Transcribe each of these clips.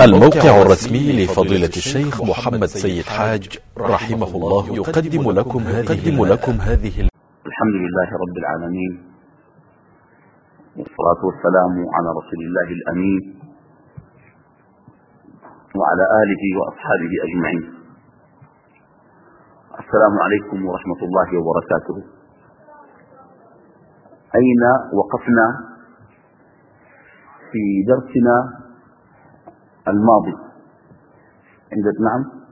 الموقع الرسمي لفضيلة الشيخ محمد سيد حاج رحمه الله يقدم لكم يقدم لكم هذه الحمد لله رب العالمين. والصلاة والسلام على رسول الله الأمين وعلى آله وأصحابه أجمعين. السلام عليكم ورحمة الله وبركاته. أين وقفنا في درسنا الماضي. عند نعم.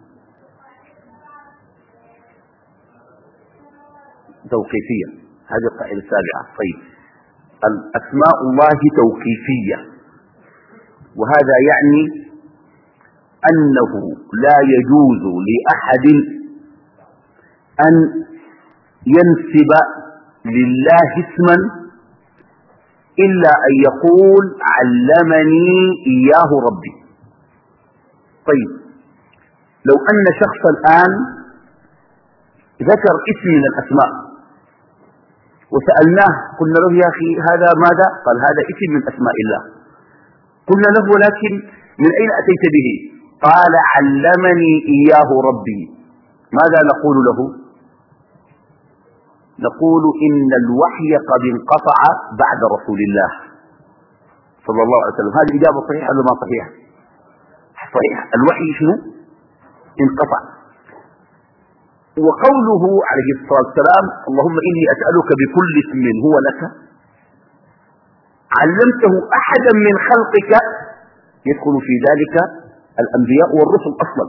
توقيفية. هذه القاعدة السابعة. طيب. الأسماء الله توقيفية. وهذا يعني أنه لا يجوز لأحد أن ينسب لله اسما إلا أن يقول علمني إياه ربي. طيب. لو أن شخص الآن ذكر اسم من الأسماء وسألناه قلنا له يا أخي هذا ماذا؟ قال هذا اسم من أسماء الله. قلنا له ولكن من أين أتيت به؟ قال علمني إياه ربي. ماذا نقول له؟ نقول إن الوحي قد انقطع بعد رسول الله صلى الله عليه وسلم. هذه إجابة صحيحة ولا ما صحيحة؟ صحيح. الوحي شنو؟ انقطع. وقوله عليه الصلاة والسلام اللهم إني أسألك بكل اسم هو لك. علمته أحدا من خلقك؟ يدخل في ذلك الأنبياء والرسل أصلا.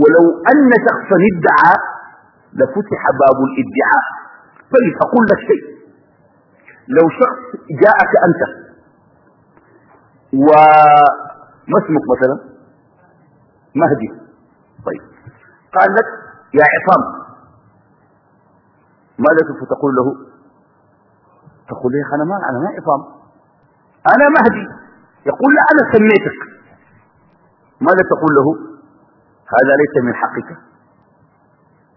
ولو أن شخصا ادعى لفتح باب الادعاء طيب أقول لك شيء. لو شخص جاءك أنت و ما اسمك مثلا؟ مهدي. طيب. قال لك يا عصام. ماذا سوف تقول له؟ تقول له أنا ما أنا ما عصام. أنا مهدي. يقول لا أنا سميتك. ماذا تقول له؟ هذا ليس من حقك.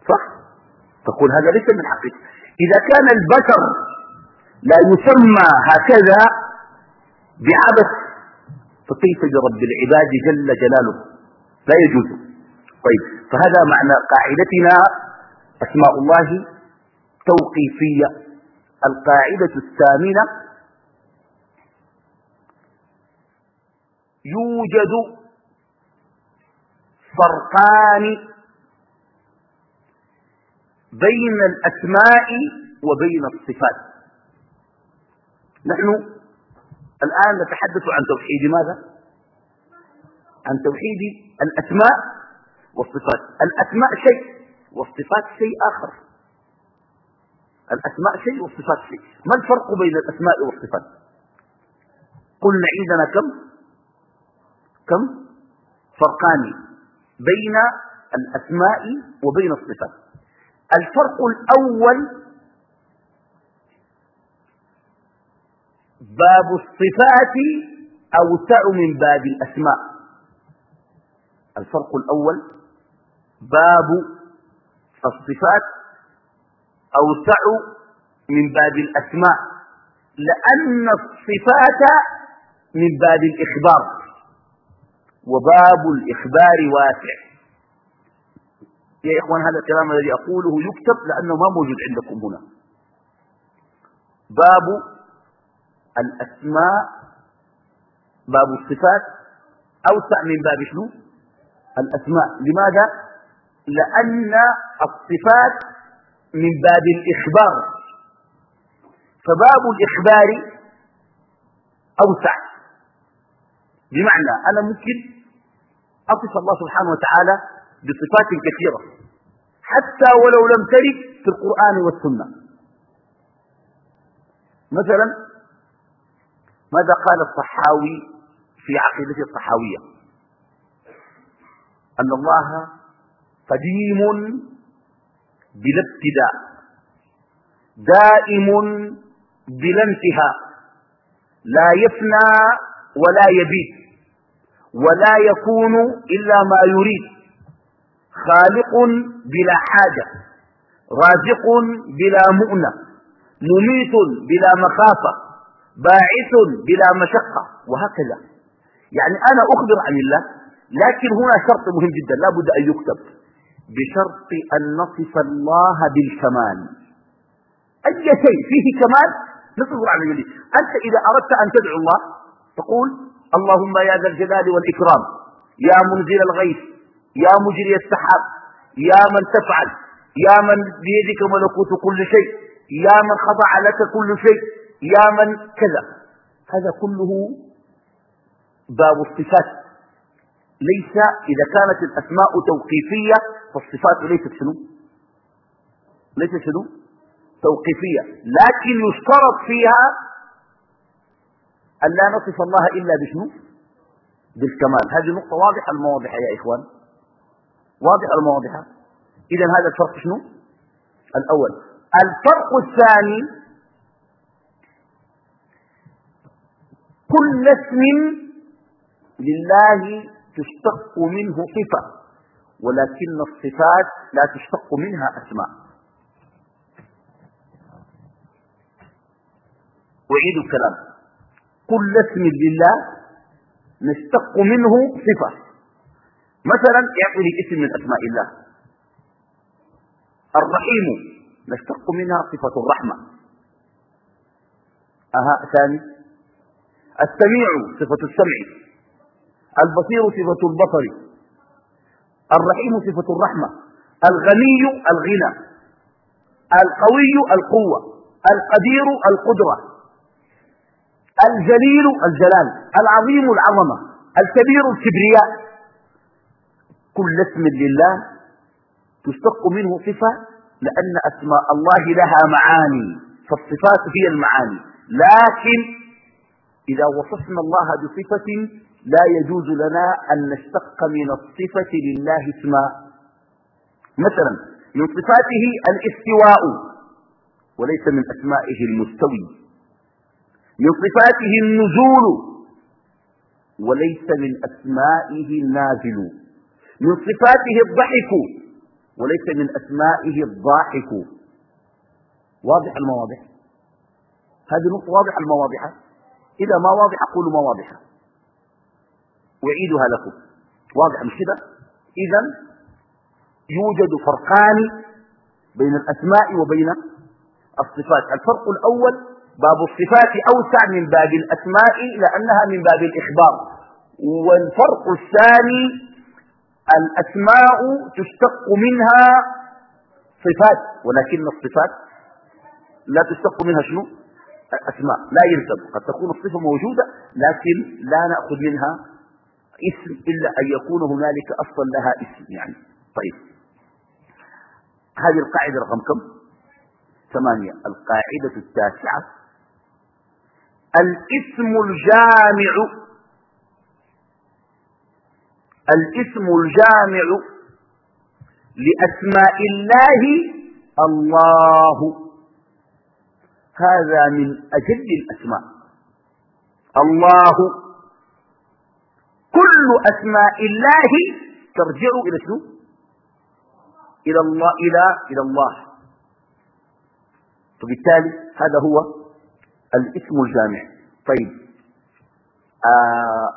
صح؟ تقول هذا ليس من حقك. إذا كان البشر لا يسمى هكذا بعبث فكيف برب العباد جل جلاله. لا يجوز. طيب فهذا معنى قاعدتنا أسماء الله توقيفية. القاعدة الثامنة يوجد فرقان بين الأسماء وبين الصفات. نحن الآن نتحدث عن توحيد ماذا؟ عن توحيد الأسماء والصفات. الأسماء شيء والصفات شيء آخر. الأسماء شيء والصفات شيء. ما الفرق بين الأسماء والصفات؟ قلنا عندنا كم؟ كم؟ فرقان بين الأسماء وبين الصفات. الفرق الأول باب الصفات أوسع من باب الأسماء. الفرق الأول باب الصفات أوسع من باب الأسماء لأن الصفات من باب الإخبار وباب الإخبار واسع. يا إخوان هذا الكلام الذي أقوله يكتب لأنه ما موجود عندكم هنا. باب الأسماء باب الصفات أوسع من باب شنو؟ الأسماء. لماذا؟ لأن الصفات من باب الإخبار. فباب الإخبار أوسع. بمعنى أنا ممكن أصف الله سبحانه وتعالى بصفات كثيرة حتى ولو لم ترد في القرآن والسنة. مثلا ماذا قال الصحاوي في عقيدته الصحاوية؟ أن الله قديم بلا ابتداء دائم بلا انتهاء لا يفنى ولا يبيد ولا يكون إلا ما يريد خالق بلا حاجة رازق بلا مؤنة مميت بلا مخافة. باعث بلا مشقة وهكذا. يعني أنا أخبر عن الله لكن هنا شرط مهم جدا لا بد أن يكتب. بشرط أن نصف الله بالكمال. أي شيء فيه كمال نصف عن الله أنت إذا أردت أن تدعو الله تقول اللهم يا ذا الجلال والإكرام يا منزل الغيث يا مجري السحاب يا من تفعل يا من بيدك ملكوت كل شيء يا من خضع لك كل شيء. يا من كذا. هذا كله باب الصفات. ليس إذا كانت الأسماء توقيفية فالصفات ليست شنو؟ ليست شنو؟ توقيفية. لكن يشترط فيها أن لا نصف الله إلا بشنو؟ بالكمال. هذه نقطة واضحة المواضحة يا إخوان. واضحة المواضحة إذا هذا الفرق شنو؟ الأول. الفرق الثاني كل اسم لله تشتق منه صفة ولكن الصفات لا تشتق منها أسماء. أعيد الكلام. كل اسم لله نشتق منه صفة. مثلا يعطي اسم من أسماء الله. الرحيم نشتق منها صفة الرحمة. أها ثاني. السميع صفة السمع البصير صفة البصر الرحيم صفة الرحمة الغني الغنى القوي القوة القدير القدرة الجليل الجلال العظيم العظمة الكبير الكبرياء. كل اسم لله تشتق منه صفة لأن أسماء الله لها معاني فالصفات هي المعاني. لكن إذا وصفنا الله بصفة لا يجوز لنا أن نشتق من الصفة لله اسما. مثلا من صفاته الاستواء وليس من أسمائه المستوي. من صفاته النزول وليس من أسمائه النازل. من صفاته الضحك وليس من أسمائه الضاحك. واضح المواضح هذه نقطة واضحة المواضحة إذا ما واضحة قولوا ما واضحة. أعيدها لكم. واضح مش كده؟ إذا يوجد فرقان بين الأسماء وبين الصفات. الفرق الأول باب الصفات أوسع من باب الأسماء لأنها من باب الإخبار. والفرق الثاني الأسماء تشتق منها صفات ولكن الصفات لا تشتق منها شنو؟ أسماء. لا يلزم. قد تكون الصفة موجودة لكن لا نأخذ منها اسم إلا أن يكون هنالك أصلا لها اسم يعني. طيب. هذه القاعدة رقم كم؟ ثمانية. القاعدة التاسعة. الاسم الجامع. الاسم الجامع لأسماء الله. الله هذا من أجل الأسماء. الله كل أسماء الله ترجع إلى شنو؟ إلى الله إلى إلى الله. فبالتالي هذا هو الاسم الجامع. طيب. آه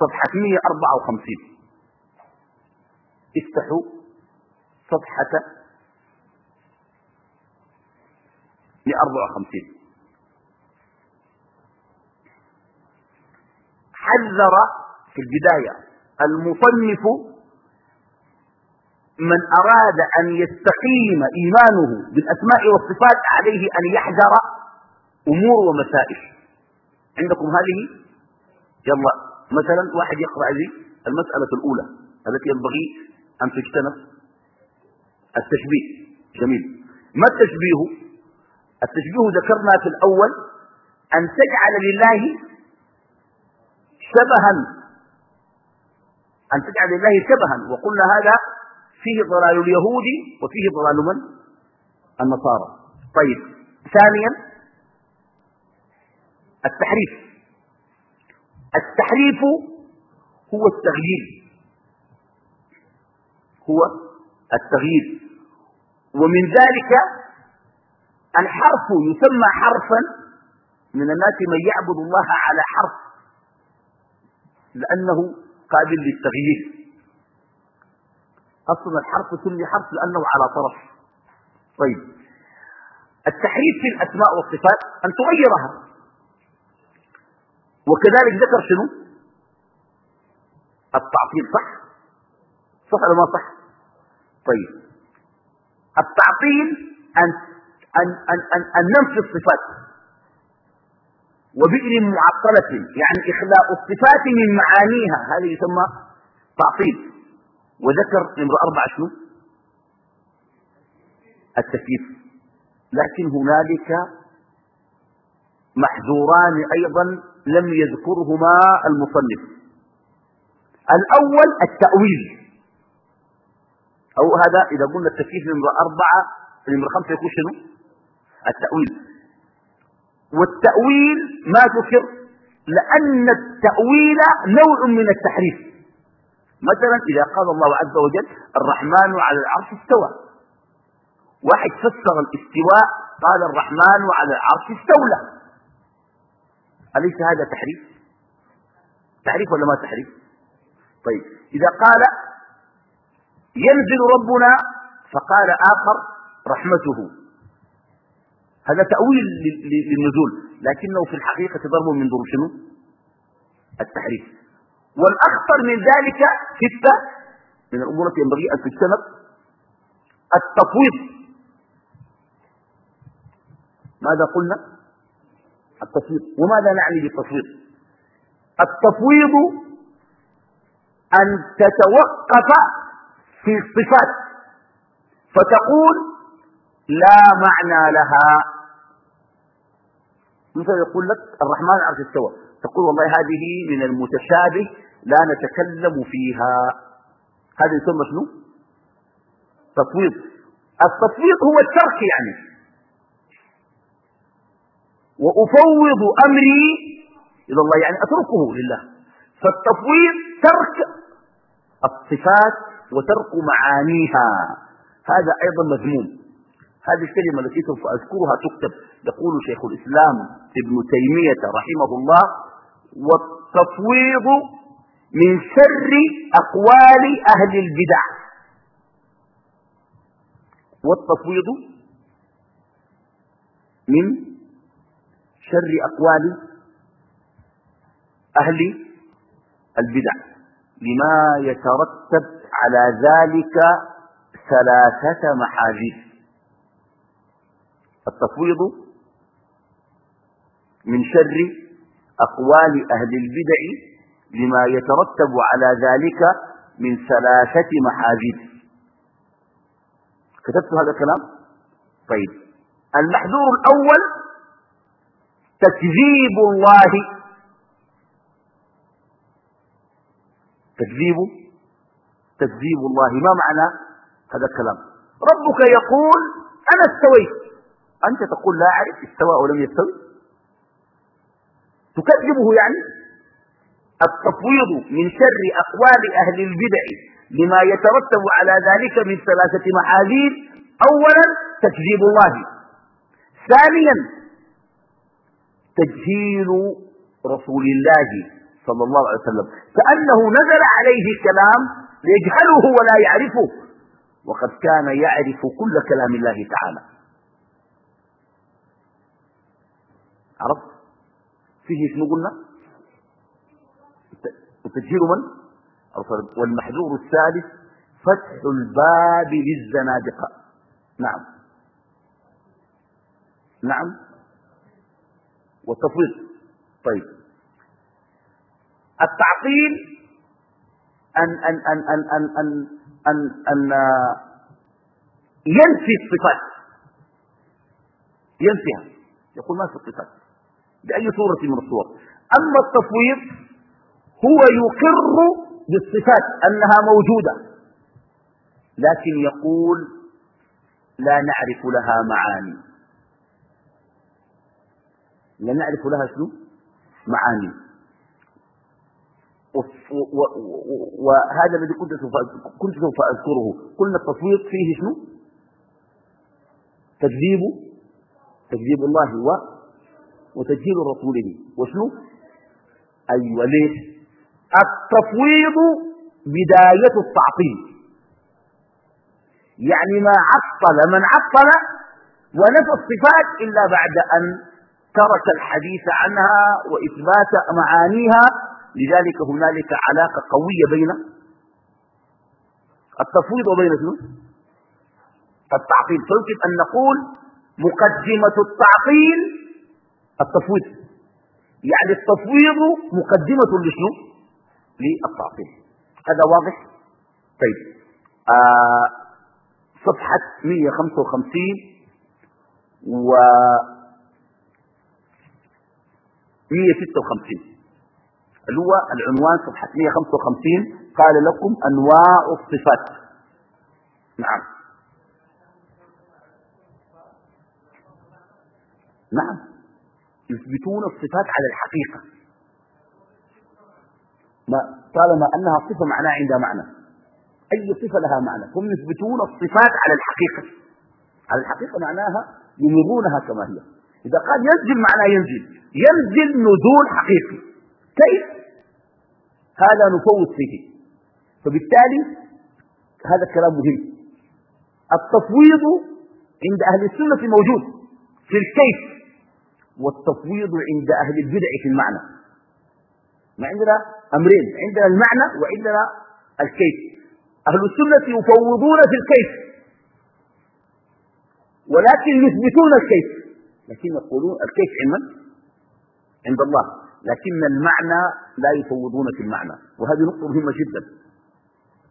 صفحة 154 افتحوا صفحة 154 حذر في البداية المصنف من أراد أن يستقيم إيمانه بالأسماء والصفات عليه أن يحذر أمور ومسائل. عندكم هذه؟ يلا مثلا واحد يقرأ لي المسألة الأولى التي ينبغي أن تجتنب. التشبيه. جميل. ما التشبيه؟ التشبيه ذكرنا في الأول أن تجعل لله شبها أن تجعل لله شبها. وقلنا هذا فيه ضلال اليهود وفيه ضلال من؟ النصارى. طيب ثانيا التحريف. التحريف هو التغيير. هو التغيير. ومن ذلك الحرف يسمى حرفا من الناس من يعبد الله على حرف لأنه قابل للتغيير. أصلا الحرف سمي حرف لأنه على طرف. طيب. التحريف في الأسماء والصفات أن تغيرها. وكذلك ذكر شنو؟ التعطيل صح؟ صح ولا ما صح؟ طيب. التعطيل أن, أن, أن, أن, أن ننفي الصفات. وبئر معطلة يعني إخلاء الصفات من معانيها. هذا يسمى تعطيل. وذكر نمر أربعة شنو؟ التكييف. لكن هنالك محذوران أيضا لم يذكرهما المصنف. الأول التأويل. أو هذا إذا قلنا التكييف نمر أربعة نمر خمسة يكون شنو؟ التأويل. والتأويل ما ذكر لأن التأويل نوع من التحريف. مثلا إذا قال الله عز وجل الرحمن على العرش استوى. واحد فسر الاستواء قال الرحمن على العرش استولى. أليس هذا تحريف؟ تحريف ولا ما تحريف؟ طيب إذا قال ينزل ربنا فقال آخر رحمته. هذا تأويل للنزول لكنه في الحقيقة ضرب من ضروب شنو؟ التحريف. والأخطر من ذلك ستة من الأمور التي ينبغي أن تجتنب التفويض. ماذا قلنا؟ التفويض. وماذا نعني بالتفويض؟ التفويض أن تتوقف في الصفات فتقول لا معنى لها. مثلا يقول لك الرحمن عرش استوى تقول والله هذه من المتشابه لا نتكلم فيها. هذا يسمى شنو؟ تفويض. التفويض هو الترك يعني. وأفوض أمري إلى الله يعني أتركه لله. فالتفويض ترك الصفات وترك معانيها. هذا أيضا مذموم. هذه الكلمة التي سوف أذكرها تكتب. يقول شيخ الإسلام ابن تيمية رحمه الله والتفويض من شر أقوال أهل البدع. والتفويض من شر أقوال أهل البدع. لما يترتب على ذلك ثلاثة محاذير. التفويض من شر أقوال أهل البدع لما يترتب على ذلك من ثلاثة محاذير كتبت هذا الكلام؟ طيب. المحذور الأول تكذيب الله. تكذيب تكذيب الله. ما معنى هذا الكلام؟ ربك يقول أنا استويت. أنت تقول لا أعرف استوى أو لم يستوي؟ تكذبه يعني؟ التفويض من شر أقوال أهل البدع لما يترتب على ذلك من ثلاثة محاذير. أولا تكذيب الله. ثانيا تجهيل رسول الله صلى الله عليه وسلم. كأنه نزل عليه كلام ليجهله ولا يعرفه. وقد كان يعرف كل كلام الله تعالى. عرفت؟ فيه شنو قلنا؟ تسجيل من؟ والمحذور الثالث فتح الباب للزنادقة. نعم. نعم. والتفويض. طيب. التعطيل أن أن أن أن أن أن أن, أن ينفي الصفات. ينفيها. يقول ما في الصفات. بأي صورة من الصور. أما التفويض هو يقر بالصفات أنها موجودة لكن يقول لا نعرف لها معاني. لا نعرف لها شنو؟ معاني. وهذا الذي كنت سوف كنت سوف أذكره. قلنا التفويض فيه شنو؟ تكذيب تكذيب الله وتجهيل رسوله. وشنو؟ أيوة ليش التفويض بداية التعطيل. يعني ما عطل من عطل ونفى الصفات إلا بعد أن ترك الحديث عنها وإثبات معانيها. لذلك هنالك علاقة قوية بين التفويض وبين شنو؟ التعطيل. فيمكن أن نقول مقدمة التعطيل التفويض. يعني التفويض مقدمة لشنو؟ للتعطيل. هذا واضح؟ طيب. آه صفحة 155 و 156 اللي هو العنوان صفحة 155 قال لكم أنواع الصفات. نعم. نعم. يثبتون الصفات على الحقيقة. ما طالما أنها صفة معناها عندها معنى. أي صفة لها معنى؟ هم يثبتون الصفات على الحقيقة. على الحقيقة معناها يمرونها كما هي. إذا قال ينزل معناه ينزل. ينزل نزول حقيقي. كيف؟ هذا نفوت فيه. فبالتالي هذا الكلام مهم. التفويض عند أهل السنة موجود. في الكيف. والتفويض عند أهل البدع في المعنى. ما عندنا أمرين عندنا المعنى وعندنا الكيف. أهل السنة يفوضون في الكيف ولكن يثبتون الكيف. لكن يقولون الكيف من؟ عند الله. لكن المعنى لا يفوضون في المعنى. وهذه نقطة مهمة جدا.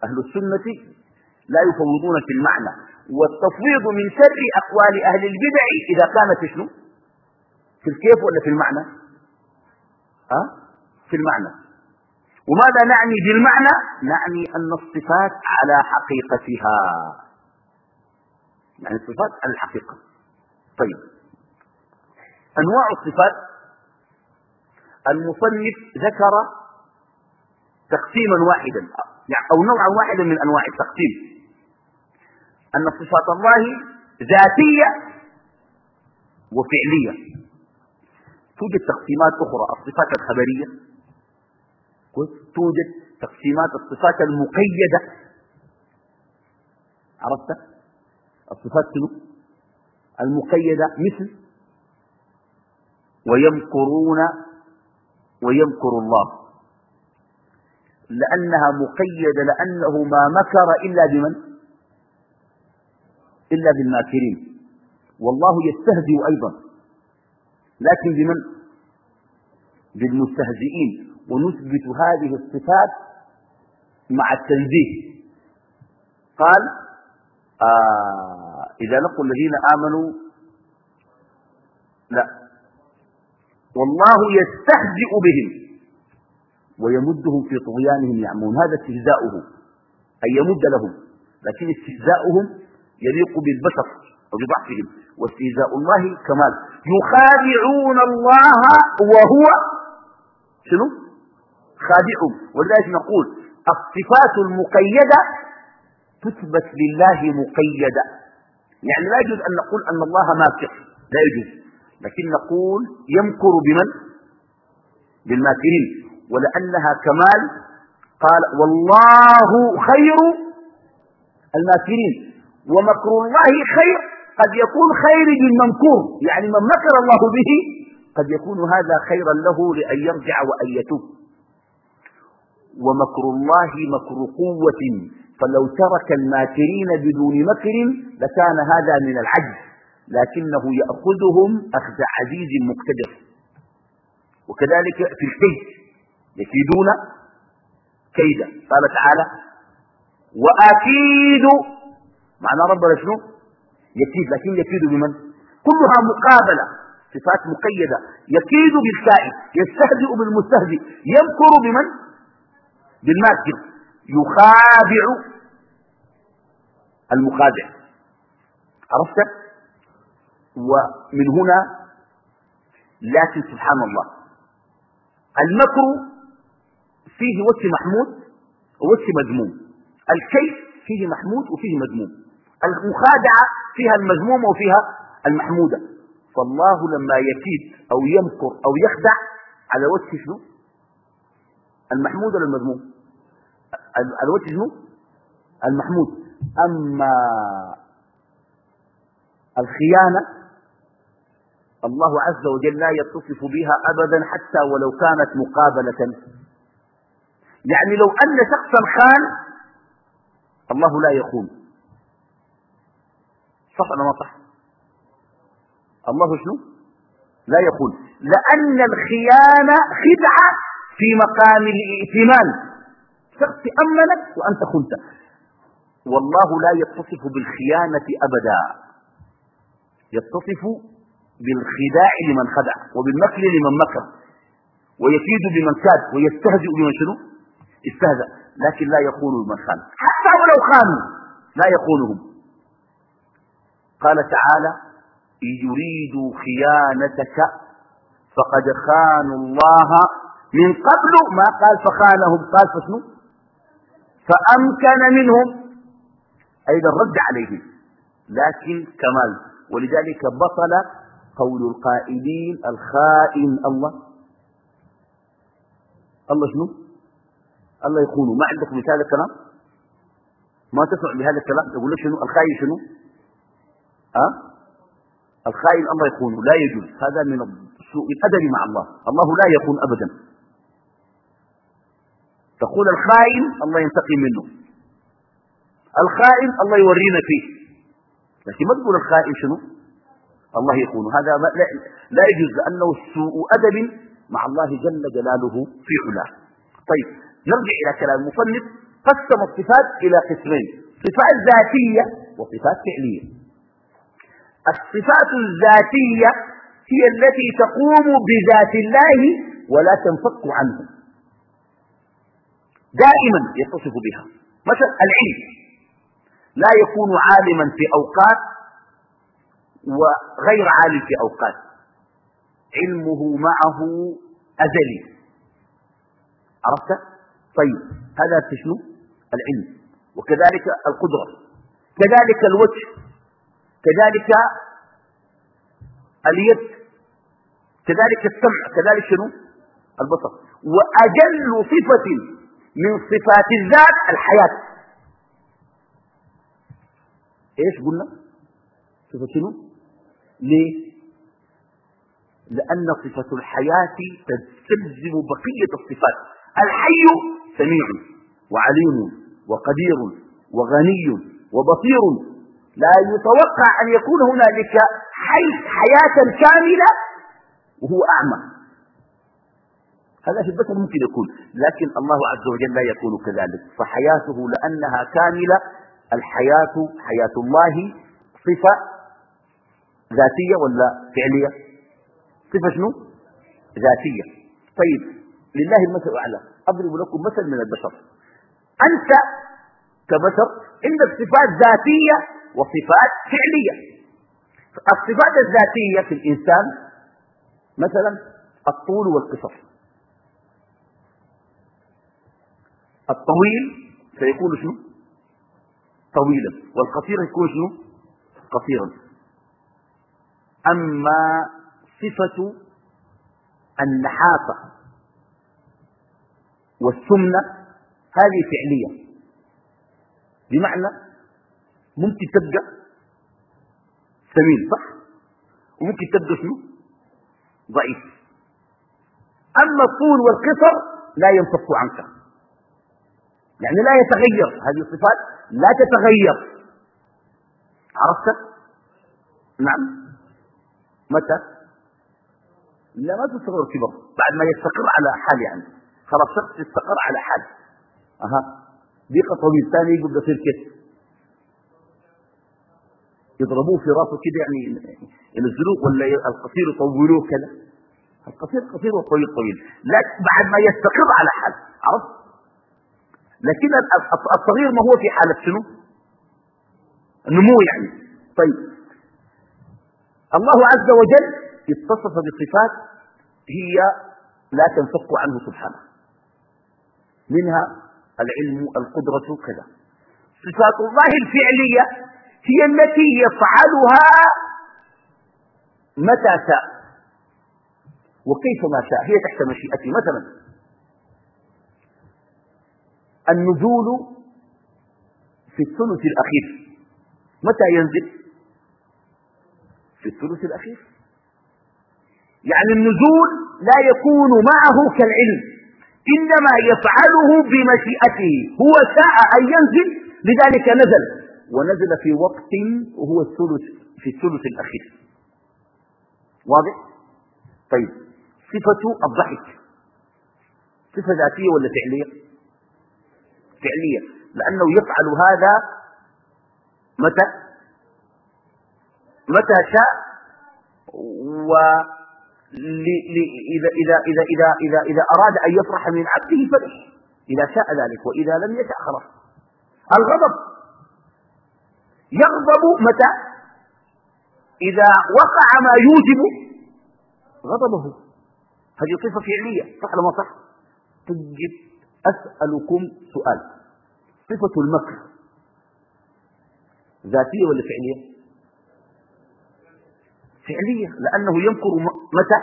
أهل السنة لا يفوضون في المعنى. والتفويض من شر أقوال أهل البدع إذا كانت شنو؟ في الكيف ولا في المعنى؟ ها؟ في المعنى. وماذا نعني بالمعنى؟ نعني أن الصفات على حقيقتها. يعني الصفات على الحقيقة. طيب. أنواع الصفات. المصنف ذكر تقسيما واحدا يعني أو نوعا واحدا من أنواع التقسيم. أن صفات الله ذاتية وفعلية. توجد تقسيمات أخرى الصفات الخبرية. توجد تقسيمات الصفات المقيدة. عرفت؟ الصفات المقيدة مثل ويمكرون ويمكر الله. لأنها مقيدة لأنه ما مكر إلا بمن؟ إلا بالماكرين. والله يستهزئ أيضا. لكن بمن بالمستهزئين. ونثبت هذه الصفات مع التنزيه. قال آه إذا لقوا الذين آمنوا لا. والله يستهزئ بهم ويمدهم في طغيانهم يعمون هذا استهزاؤه أن يمد لهم. لكن استهزاؤهم يليق بالبشر. وبضعفهم واستهزاء الله كمال. يخادعون الله وهو شنو؟ خادع ولذلك نقول الصفات المقيدة تثبت لله مقيدة. يعني لا يجوز أن نقول أن الله ماكر. لا يجوز. لكن نقول يمكر بمن؟ بالماكرين. ولأنها كمال قال والله خير الماكرين. ومكر الله خير قد يكون خير للممكور يعني من مكر الله به قد يكون هذا خيرا له لأن يرجع وأن يتوب. ومكر الله مكر قوة فلو ترك الماكرين بدون مكر لكان هذا من العجز لكنه يأخذهم أخذ عزيز مقتدر. وكذلك في الكيد يكيدون كيدا. قال تعالى وأكيد معنى ربنا شنو؟ يكيد لكن يكيد بمن؟ كلها مقابلة صفات مقيدة. يكيد بالكائد يستهزئ بالمستهزئ. يمكر بمن؟ بالماكر. يخادع المخادع. عرفت؟ ومن هنا لكن سبحان الله. المكر فيه وجه محمود ووجه مذموم. الكيف فيه محمود وفيه مذموم. المخادعة فيها المذمومة وفيها المحمودة. فالله لما يكيد أو يمكر أو يخدع على وجه شنو؟ المحمود ولا المذموم؟ الوجه شنو؟ المحمود. أما الخيانة الله عز وجل لا يتصف بها أبدا حتى ولو كانت مقابلة. يعني لو أن شخصا خان الله لا يخون. صح ولا ما صح؟ الله شنو؟ لا يخون لأن الخيانة خدعة في مقام الائتمان. شخص أمنك وأنت خنت. والله لا يتصف بالخيانة أبدا. يتصف بالخداع لمن خدع وبالمكر لمن مكر. ويكيد بمن كاد ويستهزئ بمن شنو؟ استهزأ. لكن لا يخون بمن خان. حتى ولو خانوا لا يخونهم قال تعالى إن يريدوا خيانتك فقد خانوا الله من قبل. ما قال فخانهم قال فشنو؟ فأمكن منهم أيضا رد عليهم. لكن كمال ولذلك بطل قول القائلين الخائن الله. الله شنو؟ الله يخونه ما عندك مثال الكلام؟ ما تسمع بهذا الكلام؟ يقول لك شنو؟ الخائن شنو؟ أه؟ الخائن الله يخونه لا يجوز. هذا من سوء الأدب مع الله. الله لا يخون أبدا. تقول الخائن الله ينتقي منه. الخائن الله يورينا فيه. لكن ما تقول الخائن شنو؟ الله يكون. هذا لا, لا يجوز. لأنه سوء أدب مع الله جل جلاله في علاه. طيب نرجع إلى كلام المصنف. قسم الصفات إلى قسمين صفات ذاتية وصفات فعلية. الصفات الذاتية هي التي تقوم بذات الله ولا تنفك عنه. دائما يتصف بها. مثلا العلم. لا يكون عالما في أوقات وغير عالم في أوقات. علمه معه أزلي. عرفت؟ طيب هذا شنو؟ العلم. وكذلك القدرة. كذلك الوجه. كذلك اليد كذلك السمع كذلك شنو؟ البصر. وأجل صفة من صفات الذات الحياة. إيش قلنا؟ صفة شنو؟ ليه؟ لأن صفة الحياة تستلزم بقية الصفات. الحي سميع وعليم وقدير وغني وبصير لا يتوقع أن يكون هنالك حي حياة كاملة وهو أعمى. هذا في البشر ممكن يكون لكن الله عز وجل لا يكون كذلك. فحياته لأنها كاملة الحياة حياة الله صفة ذاتية ولا فعلية؟ صفة شنو؟ ذاتية. طيب لله المثل الأعلى أضرب لكم مثل من البشر. أنت كبشر عندك صفات ذاتية وصفات فعلية. الصفات الذاتية في الإنسان مثلا الطول والقصر. الطويل سيكون شنو؟ طويلا. والقصير يكون شنو؟ قصيرا. أما صفة النحافة والسمنة هذه فعلية. بمعنى ممكن تبقى سمين صح؟ وممكن تبقى شنو؟ ضعيف. أما الطول والقصر لا ينفك عنك. يعني لا يتغير. هذه الصفات لا تتغير. عرفت؟ نعم. متى؟ لا ما تصغر كبر. بعد ما يستقر على حال يعني. خلاص شخص يستقر على حال. أها. بيقى طويل ثاني يقول بصير كيف؟ يضربوه في راسه كده يعني ينزلوه ولا القصير يطولوه كذا القصير قصير والطويل طويل. لكن بعد ما يستقر على حال عرفت؟ لكن الصغير ما هو في حالة شنو؟ النمو يعني. طيب. الله عز وجل اتصف بصفات هي لا تنفك عنه سبحانه. منها العلم القدرة كذا. صفات الله الفعلية هي التي يفعلها متى شاء. وكيف ما شاء. هي تحت مشيئته مثلا النزول في الثلث الأخير. متى ينزل؟ في الثلث الأخير. يعني النزول لا يكون معه كالعلم. إنما يفعله بمشيئته. هو شاء أن ينزل لذلك نزل. ونزل في وقت وهو الثلث في الثلث الأخير. واضح؟ طيب. صفة الضحك. صفة ذاتية ولا فعلية؟ فعلية. لأنه يفعل هذا متى؟ متى شاء؟ و إذا, إذا, إذا, إذا, إذا, إذا أراد أن يفرح من عبده فرح إذا شاء ذلك وإذا لم يشاء خلاص. الغضب. يغضب متى؟ إذا وقع ما يوجب غضبه. هذه صفة فعلية. صح ولا صح؟ طيب أسألكم سؤال. صفة المكر ذاتية ولا فعلية؟ فعلية لأنه يمكر متى؟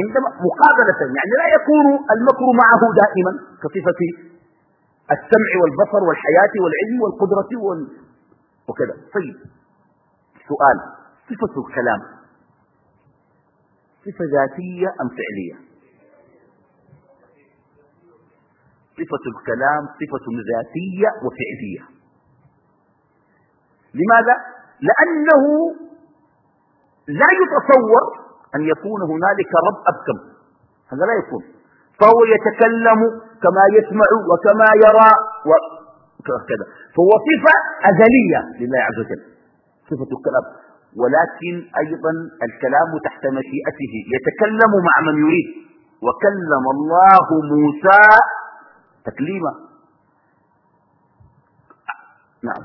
عندما مقابلة يعني لا يكون المكر معه دائما كصفة السمع والبصر والحياة والعلم والقدرة وال... وكذا. طيب. سؤال. صفة الكلام؟ صفة ذاتية أم فعلية؟ صفة الكلام؟ صفة ذاتية وفعلية؟ لماذا؟ لأنه لا يتصور أن يكون هنالك رب أبكم. هذا لا يكون. فهو يتكلم كما يسمع وكما يرى وكذا فهو صفة أزلية لله عز وجل صفة الكلام. ولكن أيضا الكلام تحت مشيئته يتكلم مع من يريد. وكلم الله موسى تكليما. نعم.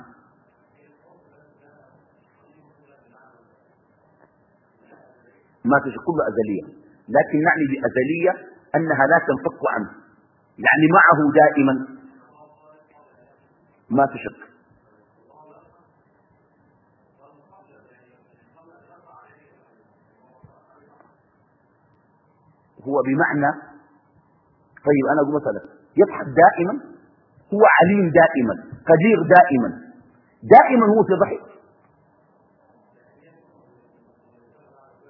ما تشك كلها أزلية. لكن نعني بأزلية أنها لا تنفك عنه. يعني معه دائما. ما تشك هو بمعنى طيب أنا أقول مثلا يضحك دائما. هو عليم دائما قدير دائما. دائما هو في ضحك.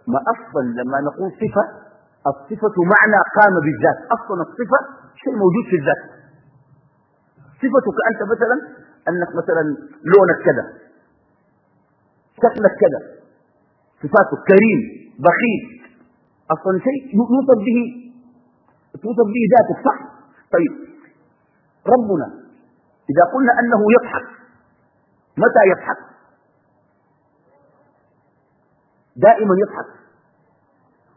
ما أصلا لما نقول صفة الصفة معنى قام بالذات. أصلا الصفة شيء موجود في الذات. صفتك أنت مثلا أنك مثلا لونك كذا. شكلك كذا. صفاتك كريم بخيل. أصلا شيء يوصف به توصف به ذاتك صح؟ طيب. ربنا إذا قلنا أنه يضحك متى يضحك؟ دائما يضحك.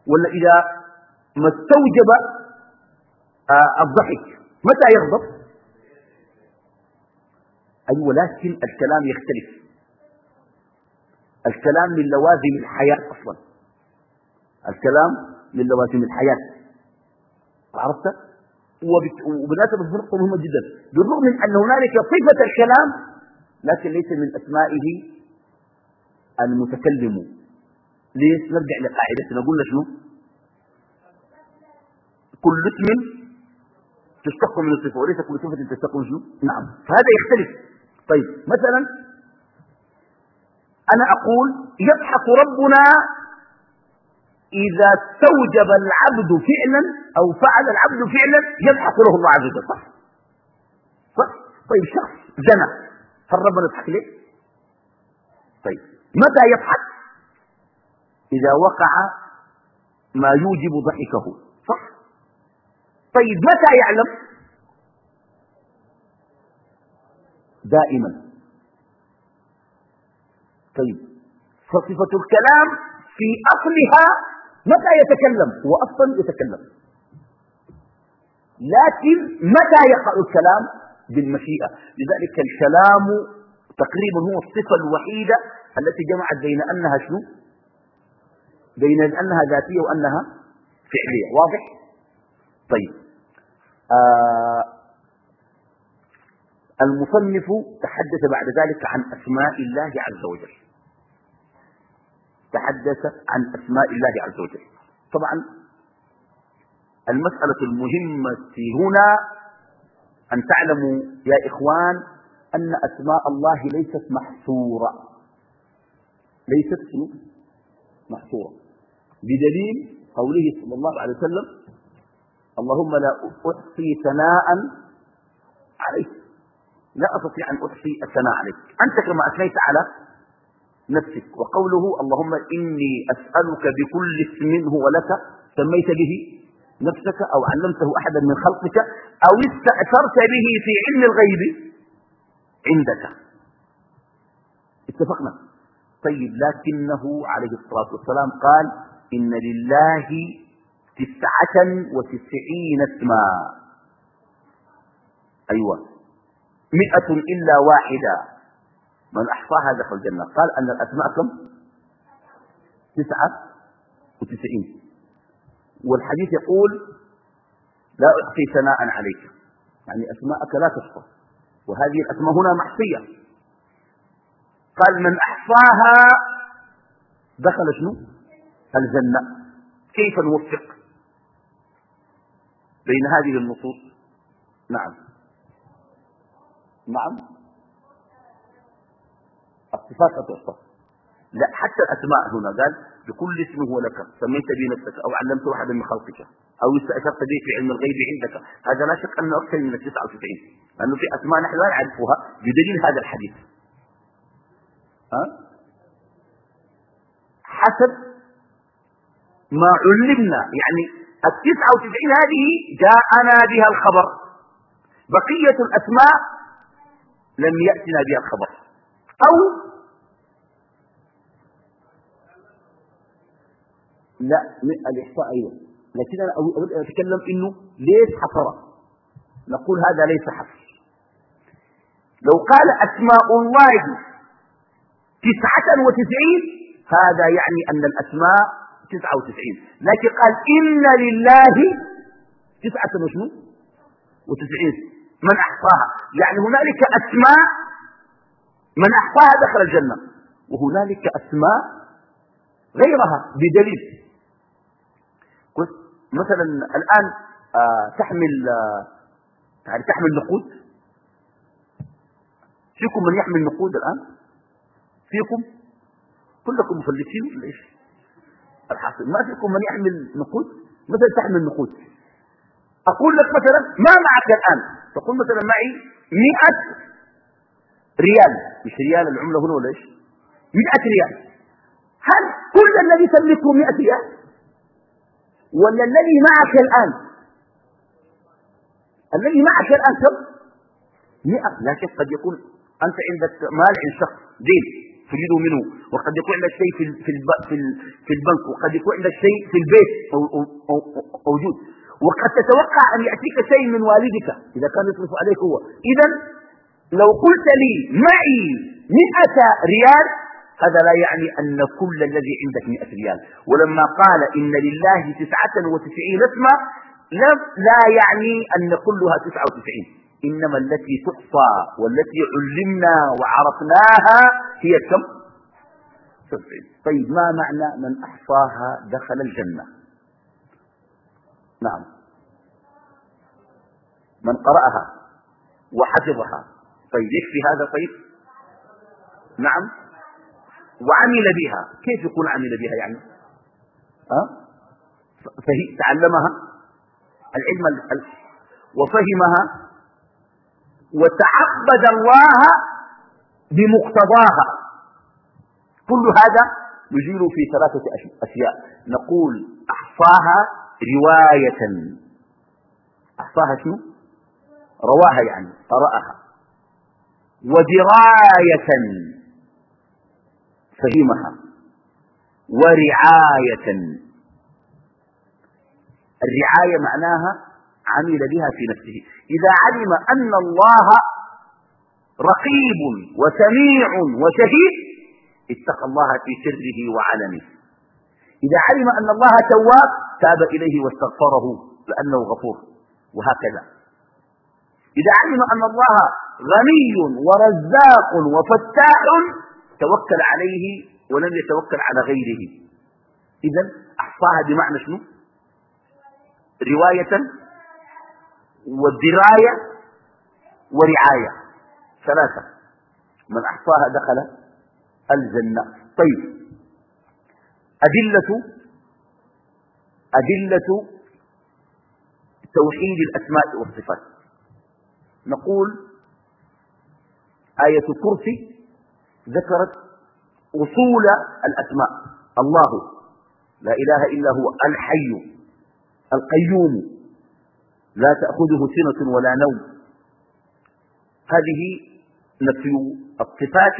ولا إذا ما استوجب آه، الضحك. متى يغضب؟ أي ولكن الكلام يختلف. الكلام من لوازم الحياة أصلا. الكلام من لوازم الحياة. عرفت؟ وبالنسبة الفرق مهمة جدا. بالرغم من أن هنالك صفة الكلام لكن ليس من أسمائه المتكلم. ليش؟ نرجع لقاعدتنا قلنا شنو؟ كل اسم تشتق من الصفه وليس كل صفة تشتق من شنو؟ نعم. فهذا يختلف. طيب مثلا أنا أقول يضحك ربنا إذا استوجب العبد فعلا أو فعل العبد فعلا يضحك له الله عز وجل. صح. صح. طيب شخص زنى هل ربنا يضحك ليه؟ طيب متى يضحك؟ إذا وقع ما يوجب ضحكه. طيب متى يعلم؟ دائما. طيب. فصفة الكلام في أصلها متى يتكلم؟ هو أصلا يتكلم. لكن متى يقع الكلام؟ بالمشيئة. لذلك الكلام تقريبا هو الصفة الوحيدة التي جمعت بين أنها شنو؟ بين أنها ذاتية وأنها فعلية. واضح؟ طيب. آه المصنف تحدث بعد ذلك عن أسماء الله عز وجل. تحدث عن أسماء الله عز وجل. طبعا المسألة المهمة هنا أن تعلموا يا إخوان أن أسماء الله ليست محصورة. ليست محصورة. بدليل قوله صلى الله عليه وسلم اللهم لا أحصي ثناء عليك. لا أستطيع أن أحصي الثناء عليك. أنت كما أثنيت على نفسك. وقوله اللهم إني أسألك بكل اسم هو لك سميت به نفسك أو علمته أحدا من خلقك أو استأثرت به في علم الغيب عندك. اتفقنا؟ طيب لكنه عليه الصلاة والسلام قال إن لله تسعة وتسعين اسما. أيوة. مئة إلا واحدة. من أحصاها دخل الجنة؟ قال أن الأسماء كم؟ تسعة وتسعين. والحديث يقول لا أحصي ثناء عليك. يعني أسماءك لا تحصى وهذه الأسماء هنا محصية. قال من أحصاها دخل شنو؟ الجنة. كيف نوفق؟ بين هذه النصوص. نعم. نعم. الصفات تحصى لا حتى الأسماء هنا قال بكل اسم هو لك. سميت به نفسك أو علمت واحدا من خلقك أو استأثرت به في علم الغيب عندك. هذا لا شك أنه أكثر من التسعة وتسعين. لأنه في أسماء نحن لا نعرفها بدليل هذا الحديث. ها؟ حسب ما علمنا. يعني التسعة وتسعين هذه جاءنا بها الخبر. بقية الأسماء لم يأتنا بها الخبر. أو لا الإحصاء أيضا. لكن أنا أريد أن أتكلم إنه ليش حصر نقول هذا ليس حصر لو قال أسماء الله تسعة وتسعين هذا يعني أن الأسماء تسعة وتسعين. لكن قال إن لله تسعة وشنو؟ وتسعين. من أحصاها. يعني هنالك أسماء من أحصاها دخل الجنة. وهنالك أسماء غيرها بدليل. مثلا الآن آه تحمل آه يعني تحمل نقود. فيكم من يحمل نقود الآن؟ فيكم؟ كلكم مفلسين. ولا إيش الحاصل. ما فيكم من يحمل نقود؟ مثلا تحمل نقود. أقول لك مثلا ما معك الآن؟ تقول مثلا معي مئة ريال. مش ريال العملة هنا ولا إيش؟ مئة ريال. هل كل الذي تملكه مئة ريال؟ ولا الذي معك الآن؟ الذي معك الآن كم مئة. لكن قد يكون أنت عندك مال عند شخص. دين تريد منه. وقد يكون عندك شيء في في البنك وقد يكون عندك شيء في البيت موجود. وقد تتوقع أن يأتيك شيء من والدك. إذا كان يصرف عليك هو. إذا لو قلت لي معي مئة ريال هذا لا يعني أن كل الذي عندك مئة ريال. ولما قال إن لله تسعة وتسعين اسما لا يعني أن كلها تسعة وتسعين. إنما التي تحصى والتي علمنا وعرفناها هي كم؟ طيب ما معنى من أحصاها دخل الجنة؟ نعم. من قرأها وحفظها. طيب يكفي هذا؟ طيب. نعم. وعمل بها. كيف يكون عمل بها يعني؟ أه؟ فهي تعلمها؟ العلم وفهمها؟ وتعبد الله بمقتضاها. كل هذا يجير في ثلاثة أشياء. نقول أحصاها رواية. أحصاها شنو؟ رواها يعني قرأها. ودراية. فهمها. ورعاية. الرعاية معناها عمل بها في نفسه. إذا علم أن الله رقيب وسميع وشهيد اتقى الله في سره وعلمه إذا علم أن الله تواب تاب إليه واستغفره لأنه غفور. وهكذا. إذا علم أن الله غني ورزاق وفتاح توكل عليه ولم يتوكل على غيره. إذا أحصاها بمعنى شنو؟ رواية والدراية ورعاية. ثلاثة. من أحصاها دخل الجنة. طيب. أدلة أدلة توحيد الأسماء والصفات. نقول آية الكرسي ذكرت أصول الأسماء. الله. لا إله إلا هو الحي القيوم. لا تأخذه سنة ولا نوم. هذه نفي الصفات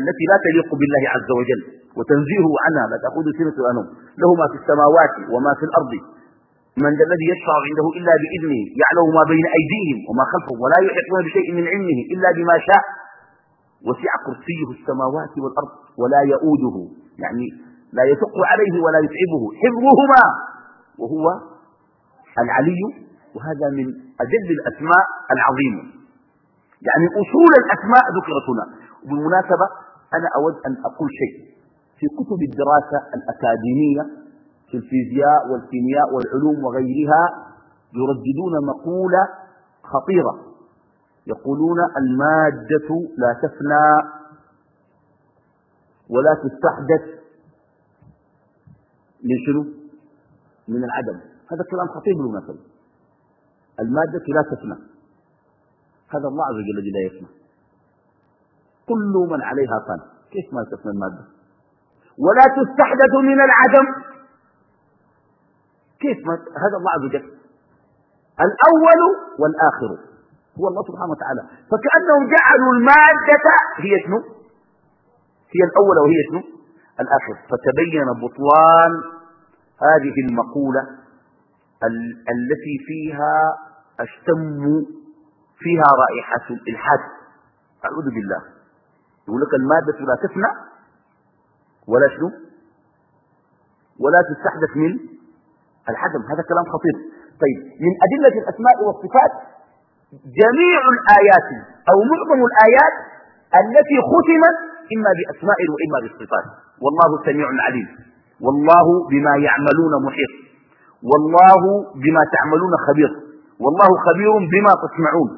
التي لا تليق بالله عز وجل وتنزيهه عنها لا تأخذ سنة ولا نوم. له ما في السماوات وما في الأرض. من ذا الذي يشفع عنده إلا بإذنه يعلم ما بين أيديهم وما خلفهم ولا يحيطون بشيء من علمه إلا بما شاء. وسع كرسيه السماوات والأرض ولا يؤوده يعني لا يشق عليه ولا يتعبه حفظهما وهو العلي وهذا من أجل الأسماء العظيمة. يعني أصول الأسماء ذكرت هنا. وبالمناسبة أنا أود أن أقول شيء. في كتب الدراسة الأكاديمية في الفيزياء والكيمياء والعلوم وغيرها يرددون مقولة خطيرة. يقولون المادة لا تفنى ولا تستحدث. من شنو من العدم. هذا كلام خطير بالمناسبة المادة لا تفنى هذا الله عز وجل الذي لا يفنى كل من عليها فان كيف ما تفنى المادة؟ ولا تستحدث من العدم. كيف ما هذا الله عز وجل. الأول والآخر. هو الله سبحانه وتعالى. فكأنهم جعلوا المادة هي شنو؟ هي الأول وهي شنو؟ الآخر. فتبين بطلان هذه المقولة ال التي فيها أشتم فيها رائحة الإلحاد أعوذ بالله. يقول لك المادة لا تفنى ولا شنو؟ ولا تستحدث من الحجم. هذا كلام خطير. طيب من أدلة الأسماء والصفات جميع الآيات أو معظم الآيات التي ختمت إما بأسماء وإما بالصفات. والله سميع عليم. والله بما يعملون محيط. والله بما تعملون خبير. والله خبير بما تصنعون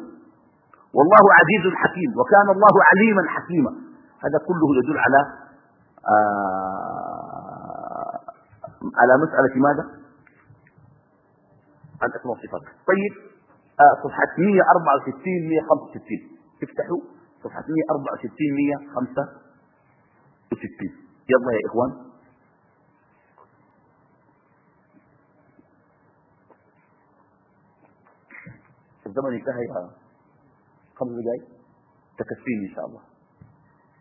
والله عزيز حكيم. وكان الله عليما حكيما. هذا كله يدل على آه على مسألة ماذا؟ الاسماء والصفات طيب آه صفحة 164 165 افتحوا. صفحة 164 165 يلا يا إخوان. الزمن انتهى يا خمس دقائق. تكفيني إن شاء الله.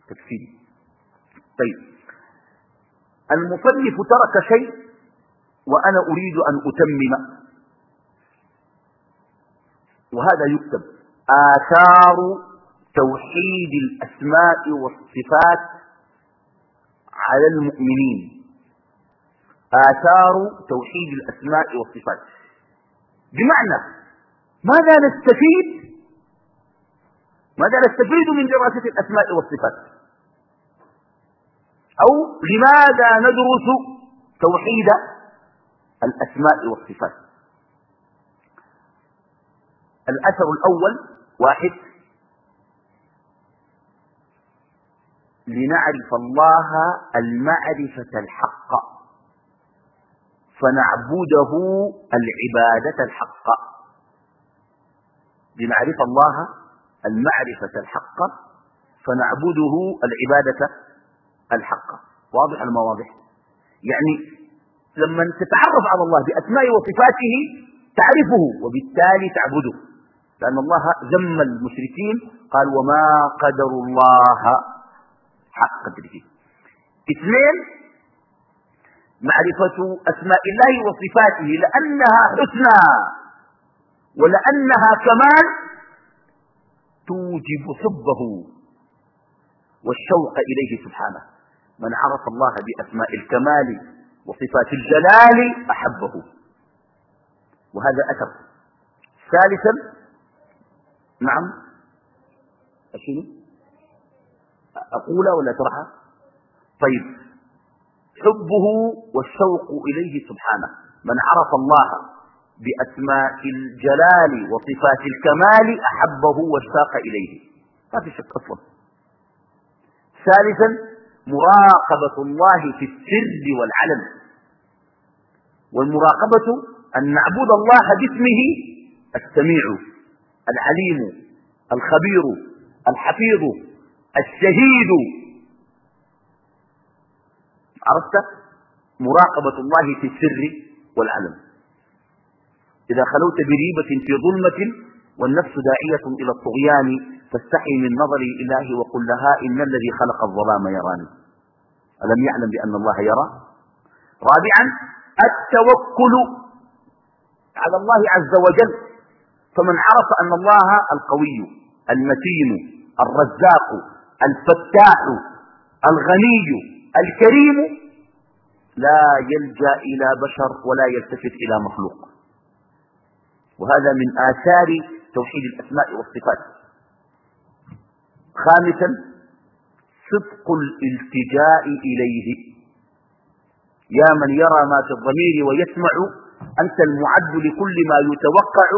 تكفيني. طيب. المصنف ترك شيء وأنا أريد أن أتمم. وهذا يكتب. آثار توحيد الأسماء والصفات على المؤمنين. آثار توحيد الأسماء والصفات. بمعنى ماذا نستفيد؟ ماذا نستفيد من دراسة الأسماء والصفات؟ أو لماذا ندرس توحيد الأسماء والصفات؟ الأثر الأول واحد. لنعرف الله المعرفة الحق. فنعبده العبادة الحق. لنعرف الله المعرفة الحق فنعبده العبادة الحق. واضح ولا واضح؟ يعني لما تتعرف على الله بأسمائه وصفاته تعرفه وبالتالي تعبده. لأن الله ذم المشركين قال وما قدر الله حق قدره اثنين معرفة أسماء الله وصفاته لأنها حسنى. ولأنها كمان توجب حبه والشوق إليه سبحانه. من عرف الله بأسماء الكمال وصفات الجلال أحبه. وهذا أثر. ثالثا نعم شنو أقولها ولا ترحى طيب. حبه والشوق إليه سبحانه. من عرف الله بأسماء الجلال وصفات الكمال أحبه واشتاق إليه. ما في شك أصلا. ثالثا مراقبة الله في السر والعلن. والمراقبة أن نعبد الله باسمه السميع العليم الخبير الحفيظ الشهيد. عرفت؟ مراقبة الله في السر والعلن. إذا خلوت بريبة في ظلمة والنفس داعية إلى الطغيان فاستحي من نظر الإله وقل لها إن الذي خلق الظلام يراني. ألم يعلم بأن الله يرى؟ رابعا التوكل على الله عز وجل. فمن عرف أن الله القوي المتين الرزاق الفتاح الغني الكريم لا يلجأ إلى بشر ولا يلتفت إلى مخلوق. وهذا من آثار توحيد الأسماء والصفات. خامسا صدق الالتجاء إليه. يا من يرى ما في الضمير ويسمع أنت المعد لكل ما يتوقع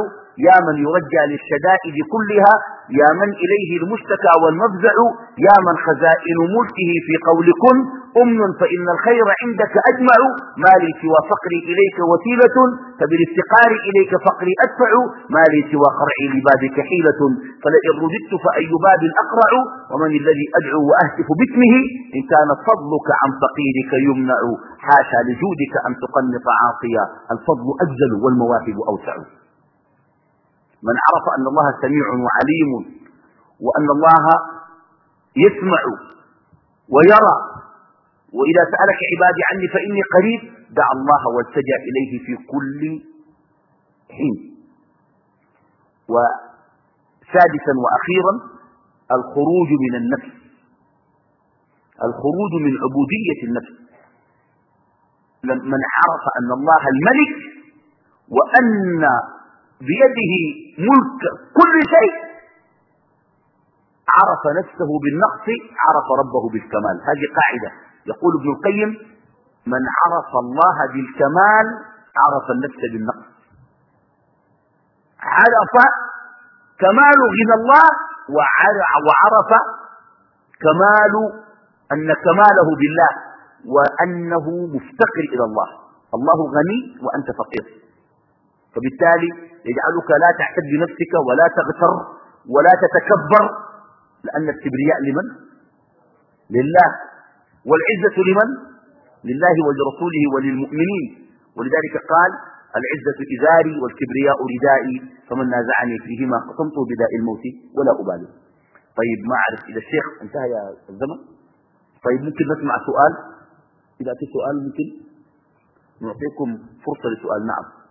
يا من يرجى للشدائد كلها يا من إليه المشتكى والمفزع يا من خزائن ملكه في قول كن أمن فإن الخير عندك أجمع ما لي سوى فقري إليك وسيلة فبالافتقار إليك فقري أدفع ما لي سوى قرعي لبابك حيلة فلئن رددت فأي باب أقرع ومن الذي أدعو وأهتف باسمه إن كان فضلك عن فقيرك يمنع حاشا لجودك أن تقنط عاصيا الفضل أجزل والمواهب أوسع. من عرف أن الله سميع وعليم وأن الله يسمع ويرى وإذا سألك عبادي عني فإني قريب دع الله والتجأ إليه في كل حين. وسادسا وأخيرا الخروج من النفس. الخروج من عبودية النفس. من عرف أن الله الملك وأن بيده ملك كل شيء. عرف نفسه بالنقص عرف ربه بالكمال. هذه قاعدة. يقول ابن القيم من عرف الله بالكمال عرف النفس بالنقص. عرف كمال غنى الله وعرف كمال أن كماله بالله وأنه مفتقر إلى الله. الله غني وأنت فقير. فبالتالي يجعلك لا تعتد بنفسك ولا تغتر ولا تتكبر لأن الكبرياء لمن؟ لله. والعزة لمن؟ لله ولرسوله وللمؤمنين. ولذلك قال العزة إزاري والكبرياء ردائي فمن نازعني فيهما قسمته بداء الموت ولا أبالي. طيب ما أعرف إذا الشيخ انتهى يا الزمن؟ طيب ممكن نسمع سؤال؟ إذا في سؤال ممكن؟ نعطيكم فرصة لسؤال. نعم.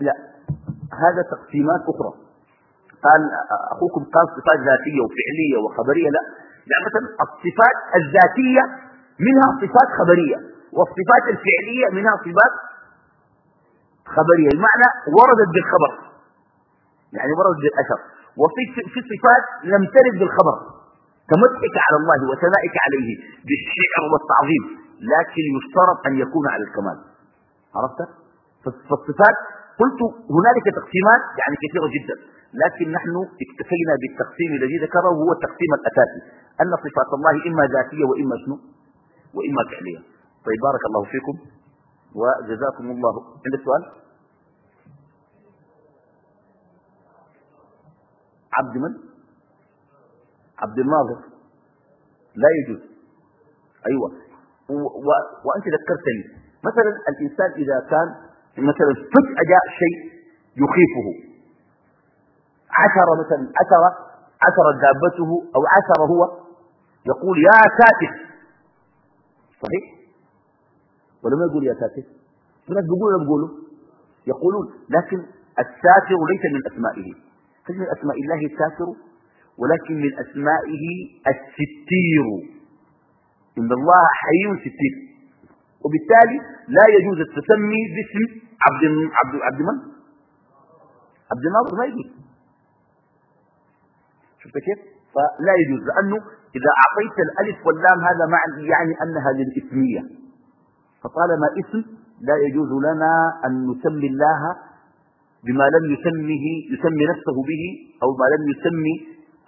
لا. هذا تقسيمات أخرى. قال أخوكم قال صفات ذاتية وفعلية وخبرية. لا. لا مثلا الصفات الذاتية منها صفات خبرية والصفات الفعلية منها صفات خبرية. المعنى وردت بالخبر. يعني وردت بالأثر. وفي في صفات لم ترد بالخبر. كمدحك على الله وثنائك عليه بالشعر والتعظيم. لكن يشترط أن يكون على الكمال. عرفت؟ فالصفات قلت هنالك تقسيمات يعني كثيرة جدا لكن نحن اكتفينا بالتقسيم الذي ذكره وهو التقسيم الأساسي أن صفات الله إما ذاتية وإما شنو؟ وإما فعلية. طيب بارك الله فيكم وجزاكم الله. عند السؤال عبد من؟ عبد الناظر. لا يجوز. أيوة. و... وأنت ذكرتني مثلا الإنسان إذا كان مثلا فجأة جاء شيء يخيفه. عثر مثلا عثر عثرت دابته أو عثر هو يقول يا ساتر صحيح؟ ولا ما يقول يا ساتر الناس بيقولوا بيقولوا. يقولون لكن الساتر ليس من أسمائه. ليس من أسماء الله الساتر ولكن من أسمائه الستير. إن الله حيي ستير. وبالتالي لا يجوز التسمي باسم عبد عبد عبد من؟ عبد الناصر ما يجوز. شفت كيف؟ فلا يجوز لأنه إذا أعطيت الألف واللام هذا معنى يعني أنها للإسمية. فطالما اسم لا يجوز لنا أن نسمي الله بما لم يسمه يسمي نفسه به أو ما لم يسمي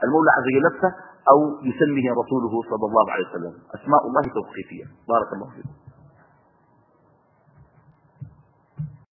المولى عز وجل نفسه أو يسميه رسوله صلى الله عليه وسلم. أسماء الله توقيفية بارك الله فيكم.